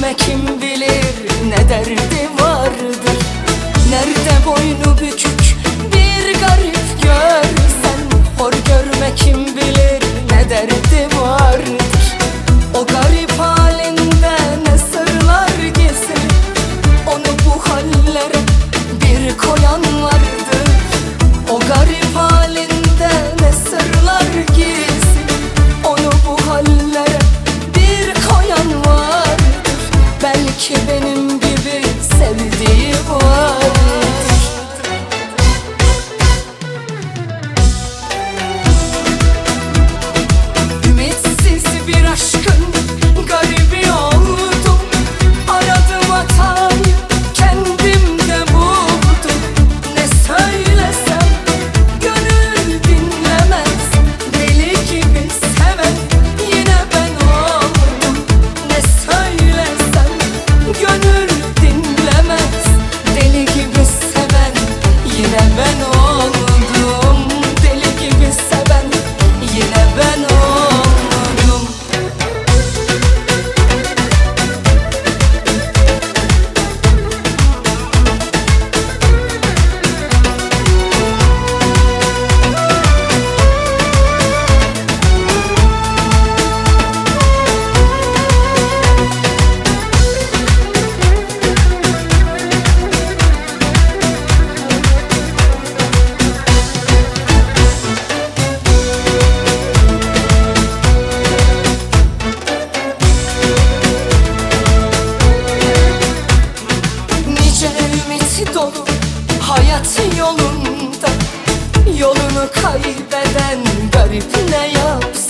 Kime kim bilir ne derdi vardır? Nerede boynu bükük Yolunu kaybeden garip ne yapsın.